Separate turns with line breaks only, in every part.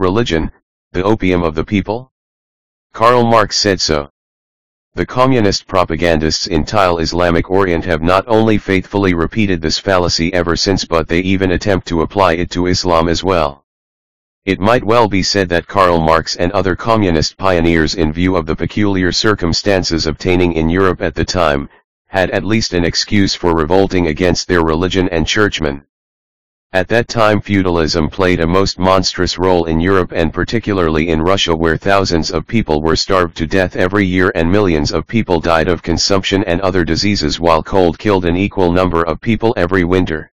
Religion, the opium of the people? Karl Marx said so. The communist propagandists in Tile Islamic Orient have not only faithfully repeated this fallacy ever since but they even attempt to apply it to Islam as well. It might well be said that Karl Marx and other communist pioneers in view of the peculiar circumstances obtaining in Europe at the time, had at least an excuse for revolting against their religion and churchmen. At that time feudalism played a most monstrous role in Europe and particularly in Russia where thousands of people were starved to death every year and millions of people died of consumption and other diseases while cold killed an equal number of people every winter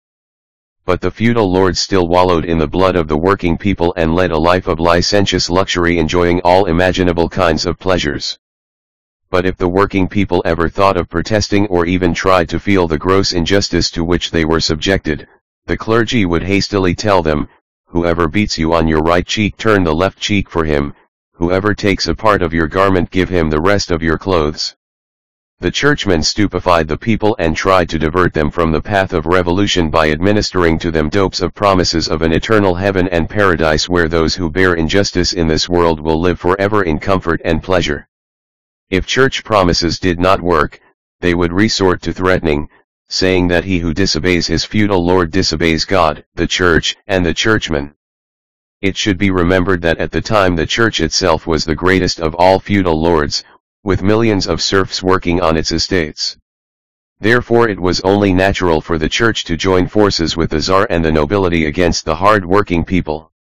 but the feudal lords still wallowed in the blood of the working people and led a life of licentious luxury enjoying all imaginable kinds of pleasures. But if the working people ever thought of protesting or even tried to feel the gross injustice to which they were subjected, the clergy would hastily tell them, whoever beats you on your right cheek turn the left cheek for him, whoever takes a part of your garment give him the rest of your clothes. The churchmen stupefied the people and tried to divert them from the path of revolution by administering to them dopes of promises of an eternal heaven and paradise where those who bear injustice in this world will live forever in comfort and pleasure. If church promises did not work, they would resort to threatening, saying that he who disobeys his feudal lord disobeys God, the church, and the churchman. It should be remembered that at the time the church itself was the greatest of all feudal lords, with millions of serfs working on its estates. Therefore it was only natural for the church to join forces with the czar and the nobility against the hard-working people.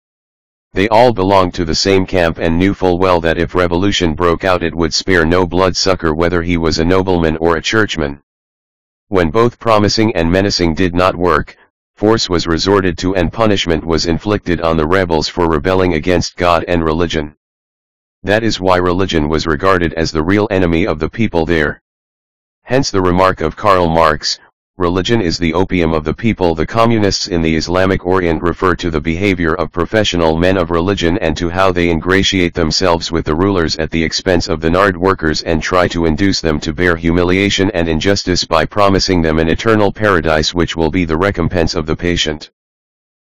They all belonged to the same camp and knew full well that if revolution broke out it would spare no bloodsucker whether he was a nobleman or a churchman. When both promising and menacing did not work, force was resorted to and punishment was inflicted on the rebels for rebelling against God and religion. That is why religion was regarded as the real enemy of the people there. Hence the remark of Karl Marx, religion is the opium of the people. The communists in the Islamic Orient refer to the behavior of professional men of religion and to how they ingratiate themselves with the rulers at the expense of the Nard workers and try to induce them to bear humiliation and injustice by promising them an eternal paradise which will be the recompense of the patient.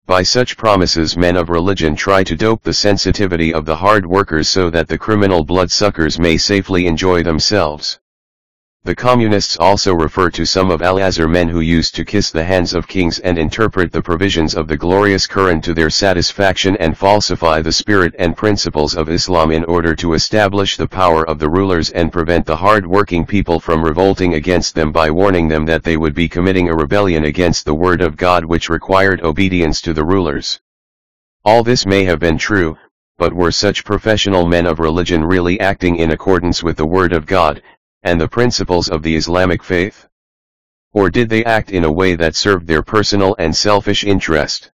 By such promises men of religion try to dope the sensitivity of the hard workers so that the criminal bloodsuckers may safely enjoy themselves. The communists also refer to some of Al-Azhar men who used to kiss the hands of kings and interpret the provisions of the glorious Quran to their satisfaction and falsify the spirit and principles of Islam in order to establish the power of the rulers and prevent the hard-working people from revolting against them by warning them that they would be committing a rebellion against the word of God which required obedience to the rulers. All this may have been true, but were such professional men of religion really acting in accordance with the word of God, and the principles of the Islamic faith? Or did they act in a way that served their personal and selfish interest?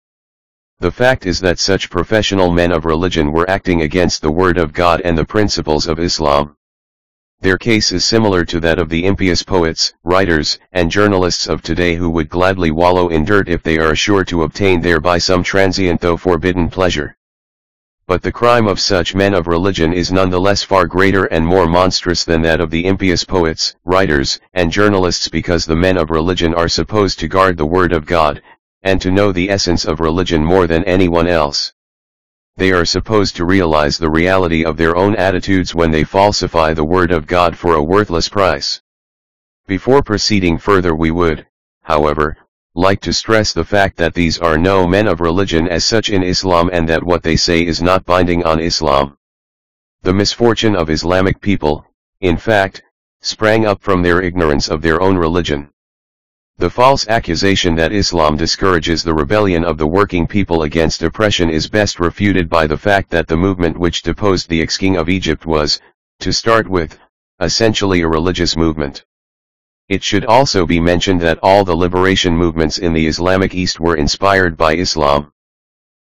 The fact is that such professional men of religion were acting against the word of God and the principles of Islam. Their case is similar to that of the impious poets, writers, and journalists of today who would gladly wallow in dirt if they are sure to obtain thereby some transient though forbidden pleasure. But the crime of such men of religion is nonetheless far greater and more monstrous than that of the impious poets, writers, and journalists because the men of religion are supposed to guard the word of God, and to know the essence of religion more than anyone else. They are supposed to realize the reality of their own attitudes when they falsify the word of God for a worthless price. Before proceeding further we would, however, like to stress the fact that these are no men of religion as such in Islam and that what they say is not binding on Islam. The misfortune of Islamic people, in fact, sprang up from their ignorance of their own religion. The false accusation that Islam discourages the rebellion of the working people against oppression is best refuted by the fact that the movement which deposed the ex-king of Egypt was, to start with, essentially a religious movement. It should also be mentioned that all the liberation movements in the Islamic East were inspired by Islam.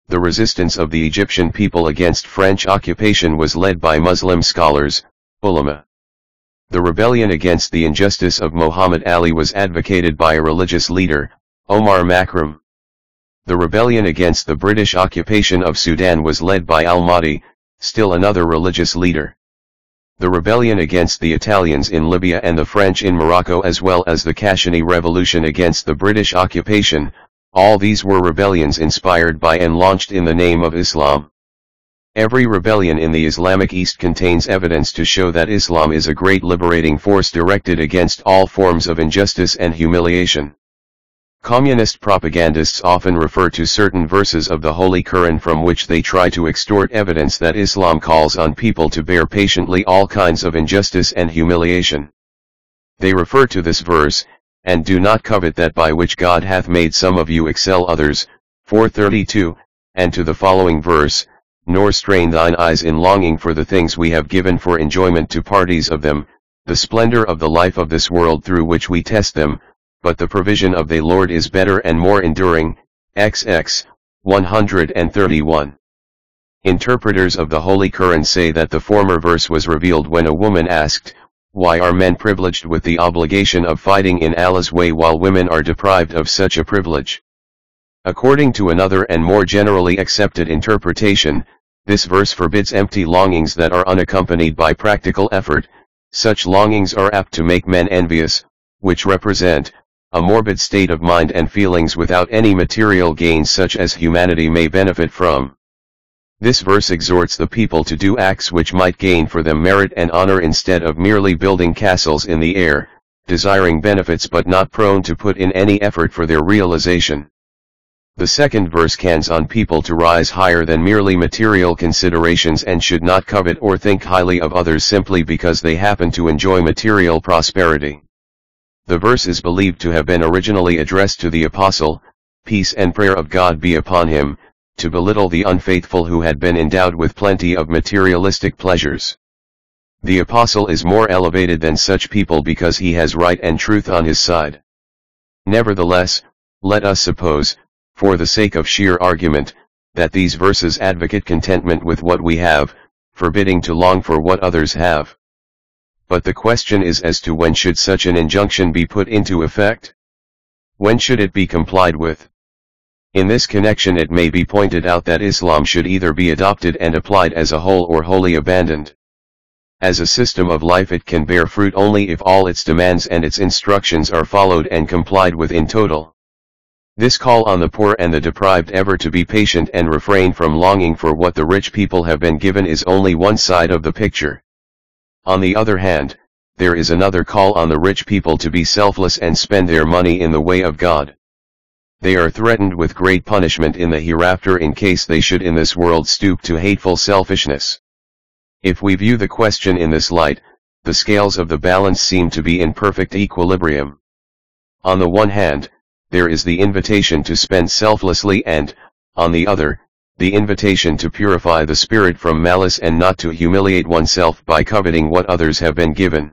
The resistance of the Egyptian people against French occupation was led by Muslim scholars, ulama. The rebellion against the injustice of Muhammad Ali was advocated by a religious leader, Omar Makram. The rebellion against the British occupation of Sudan was led by al-Mahdi, still another religious leader. The rebellion against the Italians in Libya and the French in Morocco as well as the Kashani Revolution against the British occupation, all these were rebellions inspired by and launched in the name of Islam. Every rebellion in the Islamic East contains evidence to show that Islam is a great liberating force directed against all forms of injustice and humiliation. Communist propagandists often refer to certain verses of the Holy Quran from which they try to extort evidence that Islam calls on people to bear patiently all kinds of injustice and humiliation. They refer to this verse, and do not covet that by which God hath made some of you excel others, 432, and to the following verse, nor strain thine eyes in longing for the things we have given for enjoyment to parties of them, the splendor of the life of this world through which we test them, but the provision of the Lord is better and more enduring, XX, 131. Interpreters of the Holy Quran say that the former verse was revealed when a woman asked, Why are men privileged with the obligation of fighting in Allah's way while women are deprived of such a privilege? According to another and more generally accepted interpretation, this verse forbids empty longings that are unaccompanied by practical effort, such longings are apt to make men envious, which represent, a morbid state of mind and feelings without any material gains such as humanity may benefit from. This verse exhorts the people to do acts which might gain for them merit and honor instead of merely building castles in the air, desiring benefits but not prone to put in any effort for their realization. The second verse cans on people to rise higher than merely material considerations and should not covet or think highly of others simply because they happen to enjoy material prosperity. The verse is believed to have been originally addressed to the apostle, peace and prayer of God be upon him, to belittle the unfaithful who had been endowed with plenty of materialistic pleasures. The apostle is more elevated than such people because he has right and truth on his side. Nevertheless, let us suppose, for the sake of sheer argument, that these verses advocate contentment with what we have, forbidding to long for what others have. But the question is as to when should such an injunction be put into effect? When should it be complied with? In this connection it may be pointed out that Islam should either be adopted and applied as a whole or wholly abandoned. As a system of life it can bear fruit only if all its demands and its instructions are followed and complied with in total. This call on the poor and the deprived ever to be patient and refrain from longing for what the rich people have been given is only one side of the picture. On the other hand, there is another call on the rich people to be selfless and spend their money in the way of God. They are threatened with great punishment in the hereafter in case they should in this world stoop to hateful selfishness. If we view the question in this light, the scales of the balance seem to be in perfect equilibrium. On the one hand, there is the invitation to spend selflessly and, on the other, the invitation to purify the spirit from malice and not to humiliate oneself by coveting what others have been given.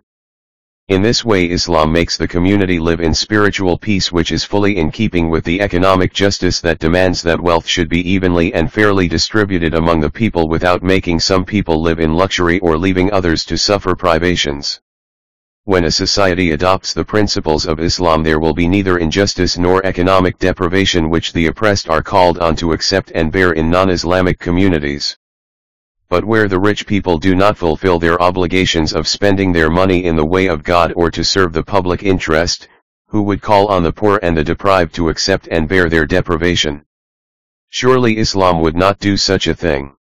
In this way Islam makes the community live in spiritual peace which is fully in keeping with the economic justice that demands that wealth should be evenly and fairly distributed among the people without making some people live in luxury or leaving others to suffer privations. When a society adopts the principles of Islam there will be neither injustice nor economic deprivation which the oppressed are called on to accept and bear in non-Islamic communities. But where the rich people do not fulfill their obligations of spending their money in the way of God or to serve the public interest, who would call on the poor and the deprived to accept and bear their deprivation? Surely Islam would not do such a thing.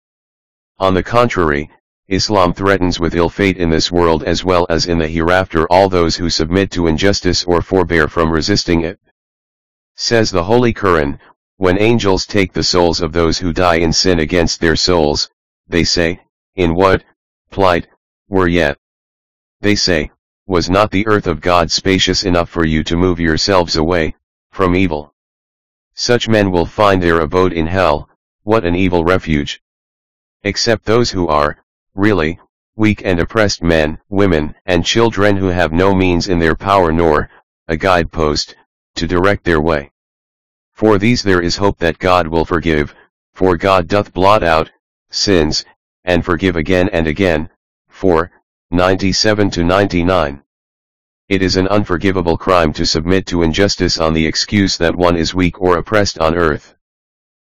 On the contrary, Islam threatens with ill fate in this world as well as in the hereafter all those who submit to injustice or forbear from resisting it. Says the Holy Quran, when angels take the souls of those who die in sin against their souls, they say, in what, plight, were yet. They say, was not the earth of God spacious enough for you to move yourselves away, from evil? Such men will find their abode in hell, what an evil refuge. Except those who are, really, weak and oppressed men, women, and children who have no means in their power nor, a guidepost, to direct their way. For these there is hope that God will forgive, for God doth blot out, sins, and forgive again and again, for, 97 to 99. It is an unforgivable crime to submit to injustice on the excuse that one is weak or oppressed on earth.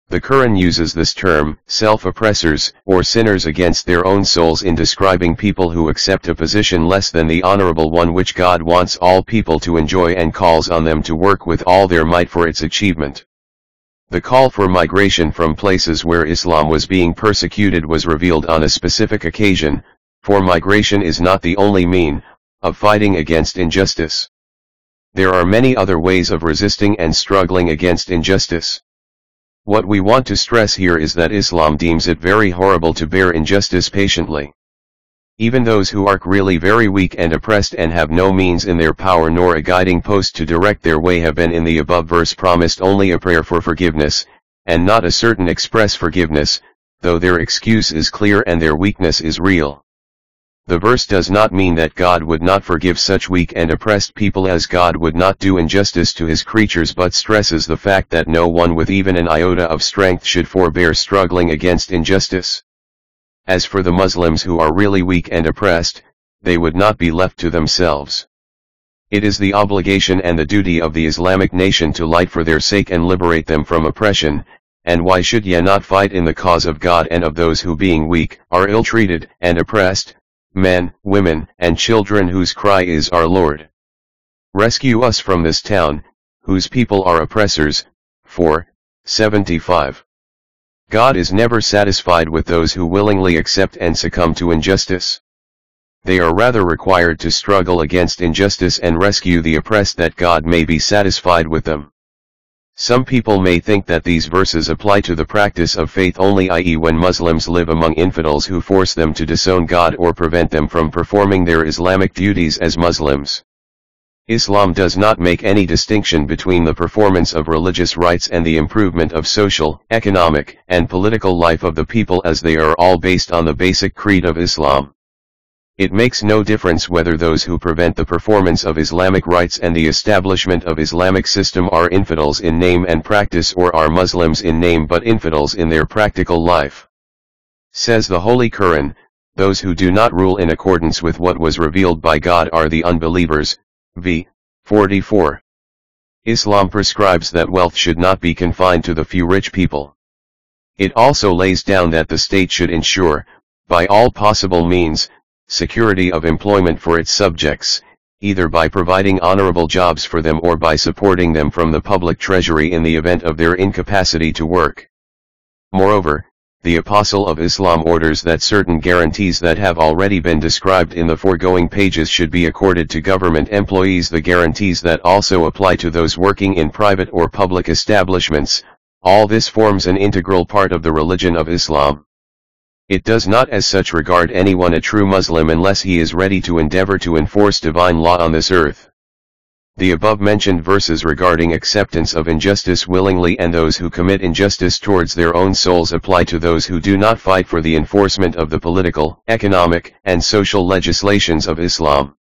The Quran uses this term, self-oppressors, or sinners against their own souls in describing people who accept a position less than the honorable one which God wants all people to enjoy and calls on them to work with all their might for its achievement. The call for migration from places where Islam was being persecuted was revealed on a specific occasion, for migration is not the only mean, of fighting against injustice. There are many other ways of resisting and struggling against injustice. What we want to stress here is that Islam deems it very horrible to bear injustice patiently. Even those who are really very weak and oppressed and have no means in their power nor a guiding post to direct their way have been in the above verse promised only a prayer for forgiveness, and not a certain express forgiveness, though their excuse is clear and their weakness is real. The verse does not mean that God would not forgive such weak and oppressed people as God would not do injustice to his creatures but stresses the fact that no one with even an iota of strength should forbear struggling against injustice. As for the Muslims who are really weak and oppressed, they would not be left to themselves. It is the obligation and the duty of the Islamic nation to light for their sake and liberate them from oppression, and why should ye not fight in the cause of God and of those who being weak, are ill-treated, and oppressed, men, women, and children whose cry is our Lord. Rescue us from this town, whose people are oppressors. 4. 75. God is never satisfied with those who willingly accept and succumb to injustice. They are rather required to struggle against injustice and rescue the oppressed that God may be satisfied with them. Some people may think that these verses apply to the practice of faith only i.e. when Muslims live among infidels who force them to disown God or prevent them from performing their Islamic duties as Muslims. Islam does not make any distinction between the performance of religious rites and the improvement of social, economic, and political life of the people as they are all based on the basic creed of Islam. It makes no difference whether those who prevent the performance of Islamic rites and the establishment of Islamic system are infidels in name and practice or are Muslims in name but infidels in their practical life. Says the Holy Quran, those who do not rule in accordance with what was revealed by God are the unbelievers, v. 44. Islam prescribes that wealth should not be confined to the few rich people. It also lays down that the state should ensure, by all possible means, security of employment for its subjects, either by providing honorable jobs for them or by supporting them from the public treasury in the event of their incapacity to work. Moreover, the Apostle of Islam orders that certain guarantees that have already been described in the foregoing pages should be accorded to government employees the guarantees that also apply to those working in private or public establishments, all this forms an integral part of the religion of Islam. It does not as such regard anyone a true Muslim unless he is ready to endeavor to enforce divine law on this earth. The above-mentioned verses regarding acceptance of injustice willingly and those who commit injustice towards their own souls apply to those who do not fight for the enforcement of the political, economic, and social legislations of Islam.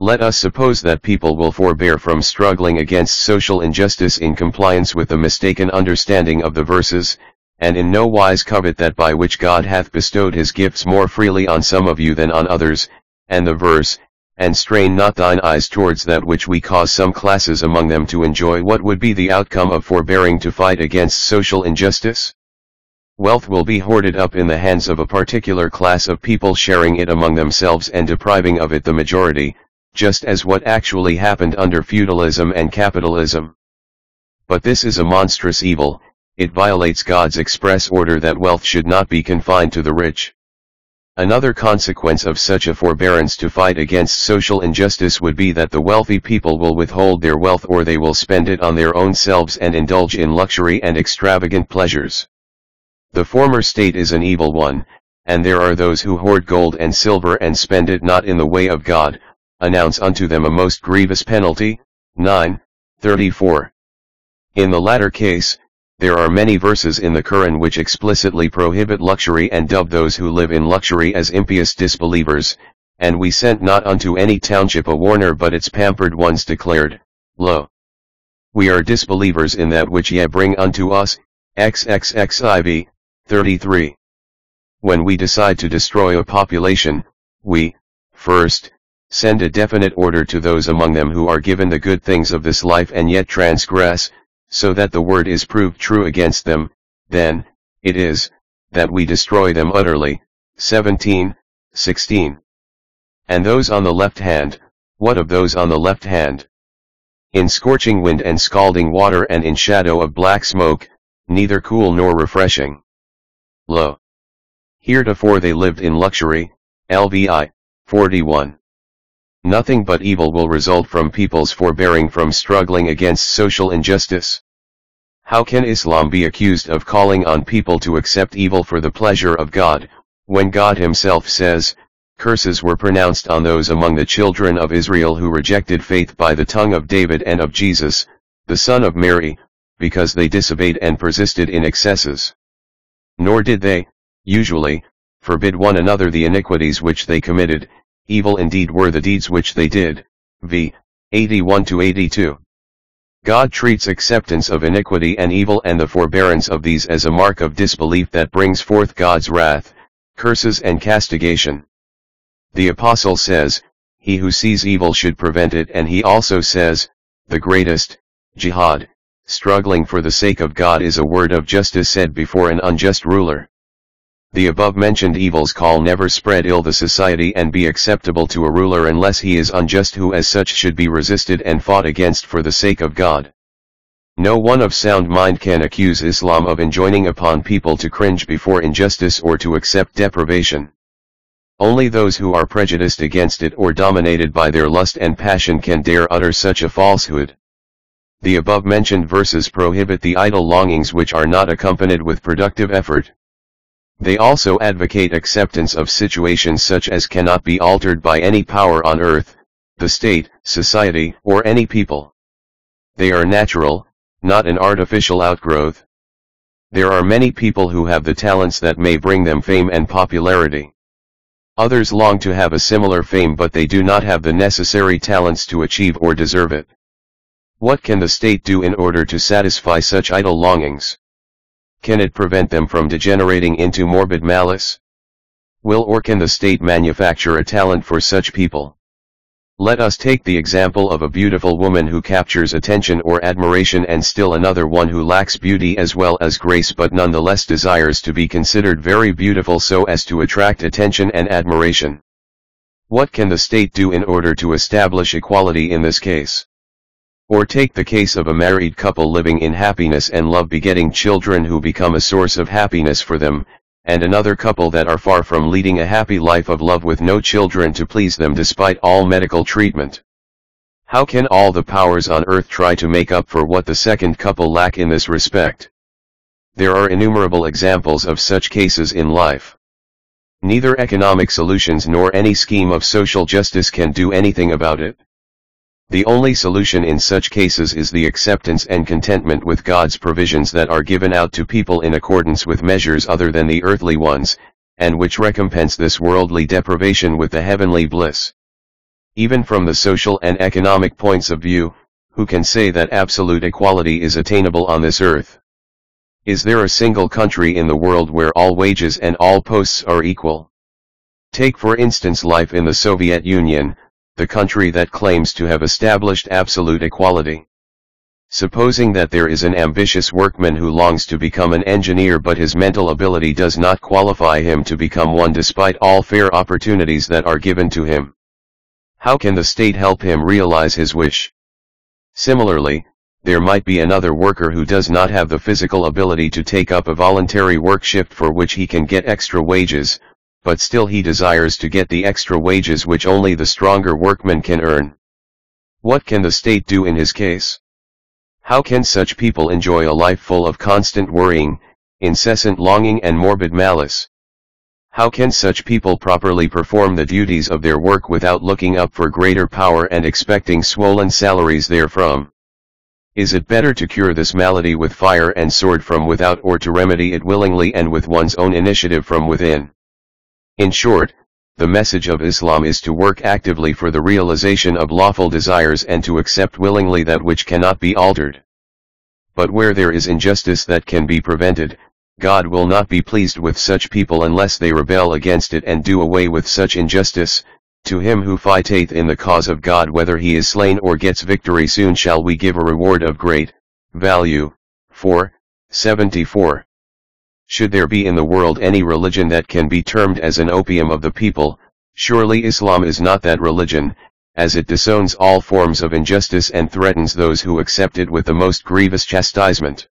Let us suppose that people will forbear from struggling against social injustice in compliance with the mistaken understanding of the verses, and in no wise covet that by which God hath bestowed his gifts more freely on some of you than on others, and the verse, and strain not thine eyes towards that which we cause some classes among them to enjoy what would be the outcome of forbearing to fight against social injustice? Wealth will be hoarded up in the hands of a particular class of people sharing it among themselves and depriving of it the majority, just as what actually happened under feudalism and capitalism. But this is a monstrous evil, it violates God's express order that wealth should not be confined to the rich. Another consequence of such a forbearance to fight against social injustice would be that the wealthy people will withhold their wealth or they will spend it on their own selves and indulge in luxury and extravagant pleasures. The former state is an evil one, and there are those who hoard gold and silver and spend it not in the way of God, announce unto them a most grievous penalty. 9, 34. In the latter case, there are many verses in the Quran which explicitly prohibit luxury and dub those who live in luxury as impious disbelievers, and we sent not unto any township a warner but its pampered ones declared, Lo! We are disbelievers in that which ye bring unto us, XXXIV, 33. When we decide to destroy a population, we, first, send a definite order to those among them who are given the good things of this life and yet transgress, so that the word is proved true against them, then, it is, that we destroy them utterly. 17, 16. And those on the left hand, what of those on the left hand? In scorching wind and scalding water and in shadow of black smoke, neither cool nor refreshing. Lo. Heretofore they lived in luxury, LVI, 41. Nothing but evil will result from people's forbearing from struggling against social injustice. How can Islam be accused of calling on people to accept evil for the pleasure of God, when God himself says, curses were pronounced on those among the children of Israel who rejected faith by the tongue of David and of Jesus, the son of Mary, because they disobeyed and persisted in excesses. Nor did they, usually, forbid one another the iniquities which they committed, evil indeed were the deeds which they did. V. 81-82. God treats acceptance of iniquity and evil and the forbearance of these as a mark of disbelief that brings forth God's wrath, curses and castigation. The apostle says, he who sees evil should prevent it and he also says, the greatest, jihad, struggling for the sake of God is a word of justice said before an unjust ruler. The above-mentioned evils call never spread ill the society and be acceptable to a ruler unless he is unjust who as such should be resisted and fought against for the sake of God. No one of sound mind can accuse Islam of enjoining upon people to cringe before injustice or to accept deprivation. Only those who are prejudiced against it or dominated by their lust and passion can dare utter such a falsehood. The above-mentioned verses prohibit the idle longings which are not accompanied with productive effort. They also advocate acceptance of situations such as cannot be altered by any power on earth, the state, society, or any people. They are natural, not an artificial outgrowth. There are many people who have the talents that may bring them fame and popularity. Others long to have a similar fame but they do not have the necessary talents to achieve or deserve it. What can the state do in order to satisfy such idle longings? Can it prevent them from degenerating into morbid malice? Will or can the state manufacture a talent for such people? Let us take the example of a beautiful woman who captures attention or admiration and still another one who lacks beauty as well as grace but nonetheless desires to be considered very beautiful so as to attract attention and admiration. What can the state do in order to establish equality in this case? Or take the case of a married couple living in happiness and love begetting children who become a source of happiness for them, and another couple that are far from leading a happy life of love with no children to please them despite all medical treatment. How can all the powers on earth try to make up for what the second couple lack in this respect? There are innumerable examples of such cases in life. Neither economic solutions nor any scheme of social justice can do anything about it. The only solution in such cases is the acceptance and contentment with God's provisions that are given out to people in accordance with measures other than the earthly ones, and which recompense this worldly deprivation with the heavenly bliss. Even from the social and economic points of view, who can say that absolute equality is attainable on this earth? Is there a single country in the world where all wages and all posts are equal? Take for instance life in the Soviet Union, the country that claims to have established absolute equality. Supposing that there is an ambitious workman who longs to become an engineer but his mental ability does not qualify him to become one despite all fair opportunities that are given to him. How can the state help him realize his wish? Similarly, there might be another worker who does not have the physical ability to take up a voluntary work shift for which he can get extra wages, but still he desires to get the extra wages which only the stronger workman can earn. What can the state do in his case? How can such people enjoy a life full of constant worrying, incessant longing and morbid malice? How can such people properly perform the duties of their work without looking up for greater power and expecting swollen salaries therefrom? Is it better to cure this malady with fire and sword from without or to remedy it willingly and with one's own initiative from within? In short, the message of Islam is to work actively for the realization of lawful desires and to accept willingly that which cannot be altered. But where there is injustice that can be prevented, God will not be pleased with such people unless they rebel against it and do away with such injustice, to him who fighteth in the cause of God whether he is slain or gets victory soon shall we give a reward of great, value, 4, 74. Should there be in the world any religion that can be termed as an opium of the people, surely Islam is not that religion, as it disowns all forms of injustice and threatens those who accept it with the most grievous chastisement.